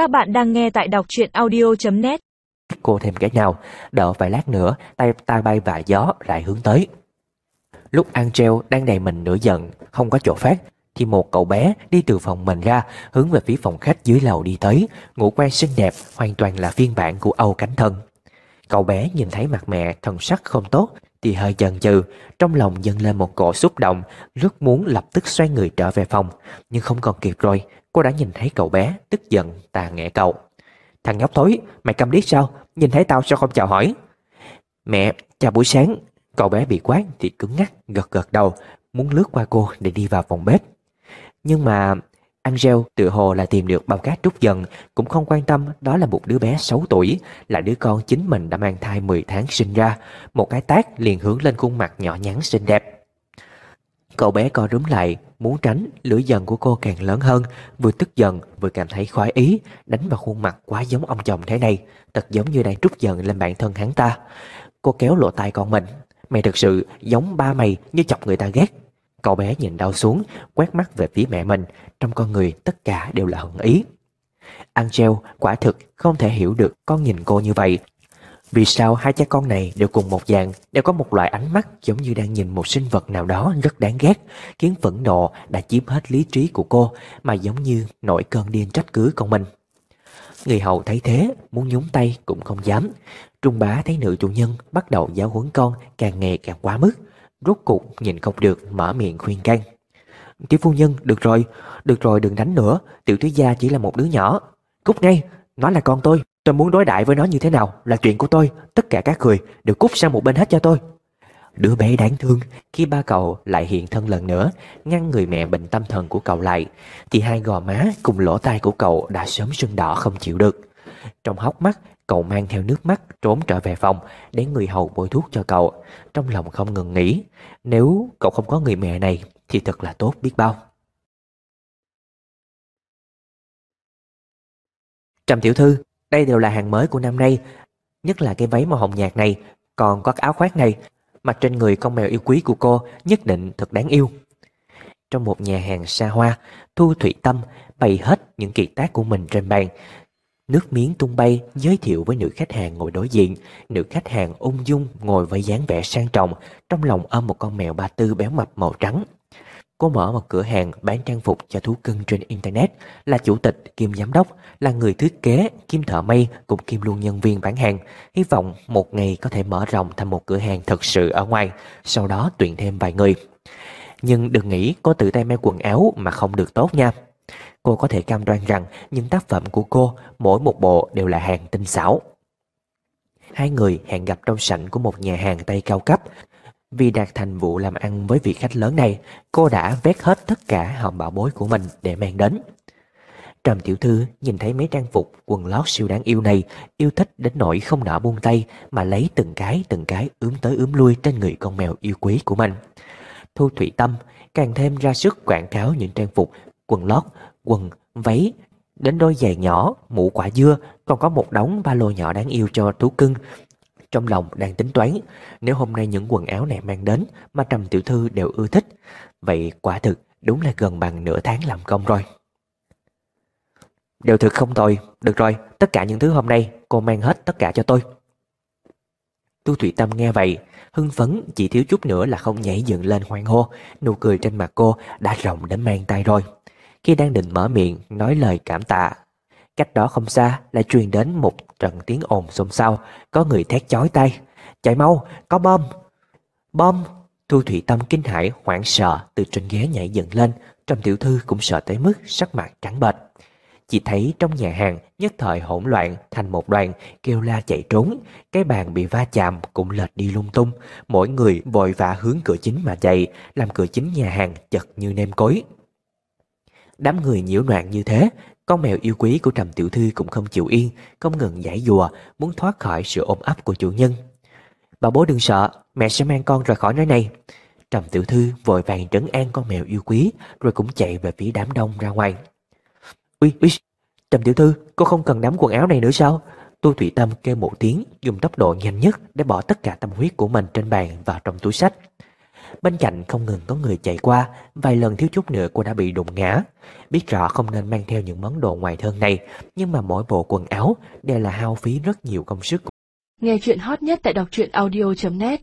Các bạn đang nghe tại đọc truyện audio.net Cô thêm cái nào, đợi vài lát nữa, tay ta bay và gió lại hướng tới. Lúc Angel đang đầy mình nửa giận, không có chỗ phát, thì một cậu bé đi từ phòng mình ra, hướng về phía phòng khách dưới lầu đi tới, ngũ quan xinh đẹp, hoàn toàn là phiên bản của Âu Cánh Thân. Cậu bé nhìn thấy mặt mẹ thần sắc không tốt, thì hơi chần chừ, trong lòng dâng lên một cỗ xúc động, rất muốn lập tức xoay người trở về phòng, nhưng không còn kịp rồi, cô đã nhìn thấy cậu bé, tức giận, tà nghẹ cậu. Thằng nhóc thối, mày câm điếc sao? Nhìn thấy tao sao không chào hỏi? Mẹ, chào buổi sáng. Cậu bé bị quát thì cứng ngắc, gật gật đầu, muốn lướt qua cô để đi vào phòng bếp. Nhưng mà Angel tự hồ là tìm được bao cát trút dần, cũng không quan tâm đó là một đứa bé 6 tuổi, là đứa con chính mình đã mang thai 10 tháng sinh ra. Một cái tác liền hướng lên khuôn mặt nhỏ nhắn xinh đẹp. Cậu bé co rúm lại, muốn tránh, lưỡi dần của cô càng lớn hơn, vừa tức giận vừa cảm thấy khoái ý, đánh vào khuôn mặt quá giống ông chồng thế này, thật giống như đang trút giận lên bản thân hắn ta. Cô kéo lộ tay con mình, mày thực sự giống ba mày như chọc người ta ghét. Cậu bé nhìn đau xuống, quét mắt về phía mẹ mình, trong con người tất cả đều là hận ý. Angel quả thực không thể hiểu được con nhìn cô như vậy. Vì sao hai cha con này đều cùng một dạng, đều có một loại ánh mắt giống như đang nhìn một sinh vật nào đó rất đáng ghét, khiến phẫn nộ đã chiếm hết lý trí của cô, mà giống như nổi cơn điên trách cứ con mình. Người hầu thấy thế, muốn nhúng tay cũng không dám. Trung bá thấy nữ chủ nhân bắt đầu giáo huấn con càng ngày càng quá mức, rốt cuộc nhìn không được mở miệng khuyên can. Tiểu phu nhân, được rồi, được rồi đừng đánh nữa, tiểu thúy gia chỉ là một đứa nhỏ. Cút ngay, nó là con tôi, tôi muốn đối đại với nó như thế nào là chuyện của tôi, tất cả các người đều cút sang một bên hết cho tôi. Đứa bé đáng thương khi ba cậu lại hiện thân lần nữa, ngăn người mẹ bệnh tâm thần của cậu lại, thì hai gò má cùng lỗ tai của cậu đã sớm sưng đỏ không chịu được. Trong hốc mắt, cậu mang theo nước mắt trốn trở về phòng để người hầu bôi thuốc cho cậu. Trong lòng không ngừng nghĩ, nếu cậu không có người mẹ này thì thật là tốt biết bao. Trầm tiểu thư, đây đều là hàng mới của năm nay, nhất là cái váy màu hồng nhạt này, còn có cái áo khoác này, mặc trên người con mèo yêu quý của cô nhất định thật đáng yêu. Trong một nhà hàng xa hoa, Thu Thủy Tâm bày hết những kiệt tác của mình trên bàn. Nước miếng tung bay giới thiệu với nữ khách hàng ngồi đối diện. Nữ khách hàng ung dung ngồi với dáng vẻ sang trọng, trong lòng ôm một con mèo ba tư béo mập màu trắng. Cô mở một cửa hàng bán trang phục cho thú cưng trên Internet, là chủ tịch kiêm giám đốc, là người thiết kế, kim thợ may cùng kim luôn nhân viên bán hàng. Hy vọng một ngày có thể mở rộng thành một cửa hàng thật sự ở ngoài, sau đó tuyển thêm vài người. Nhưng đừng nghĩ cô tự tay may quần áo mà không được tốt nha. Cô có thể cam đoan rằng những tác phẩm của cô mỗi một bộ đều là hàng tinh xảo. Hai người hẹn gặp trong sảnh của một nhà hàng Tây cao cấp, vì đạt thành vụ làm ăn với vị khách lớn này, cô đã vét hết tất cả hòm bảo bối của mình để mang đến. Trầm tiểu thư nhìn thấy mấy trang phục quần lót siêu đáng yêu này, yêu thích đến nỗi không nỡ buông tay mà lấy từng cái từng cái ướm tới ướm lui trên người con mèo yêu quý của mình. Thu Thủy Tâm càng thêm ra sức quảng cáo những trang phục quần lót, quần, váy, đến đôi giày nhỏ, mũ quả dưa, còn có một đống ba lô nhỏ đáng yêu cho thú cưng trong lòng đang tính toán, nếu hôm nay những quần áo này mang đến mà Trầm Tiểu Thư đều ưa thích, vậy quả thực đúng là gần bằng nửa tháng làm công rồi. Đều thực không tồi, được rồi, tất cả những thứ hôm nay cô mang hết tất cả cho tôi. Tu Thủy Tâm nghe vậy, hưng phấn chỉ thiếu chút nữa là không nhảy dựng lên hoang hô, nụ cười trên mặt cô đã rộng đến mang tay rồi. Khi đang định mở miệng nói lời cảm tạ Cách đó không xa lại truyền đến một trận tiếng ồn xôn xao, có người thét chói tay. Chạy mau, có bom! Bom! Thu Thủy Tâm kinh hãi hoảng sợ từ trên ghế nhảy dựng lên, Trầm Tiểu Thư cũng sợ tới mức sắc mặt trắng bệch. Chỉ thấy trong nhà hàng nhất thời hỗn loạn thành một đoàn kêu la chạy trốn, cái bàn bị va chạm cũng lệch đi lung tung, mỗi người vội vã hướng cửa chính mà chạy, làm cửa chính nhà hàng chật như nêm cối. Đám người nhiễu loạn như thế, con mèo yêu quý của Trầm Tiểu Thư cũng không chịu yên, không ngừng giải dùa, muốn thoát khỏi sự ôm ấp của chủ nhân. Bà bố đừng sợ, mẹ sẽ mang con rời khỏi nơi này. Trầm Tiểu Thư vội vàng trấn an con mèo yêu quý, rồi cũng chạy về phía đám đông ra ngoài. Ui, ui, Trầm Tiểu Thư, cô không cần nắm quần áo này nữa sao? Tu Thủy Tâm kêu một tiếng, dùng tốc độ nhanh nhất để bỏ tất cả tâm huyết của mình trên bàn và trong túi sách. Bên cạnh không ngừng có người chạy qua, vài lần thiếu chút nữa cô đã bị đụng ngã. Biết rõ không nên mang theo những món đồ ngoài thân này, nhưng mà mỗi bộ quần áo đều là hao phí rất nhiều công sức. Nghe chuyện hot nhất tại đọc truyện audio.net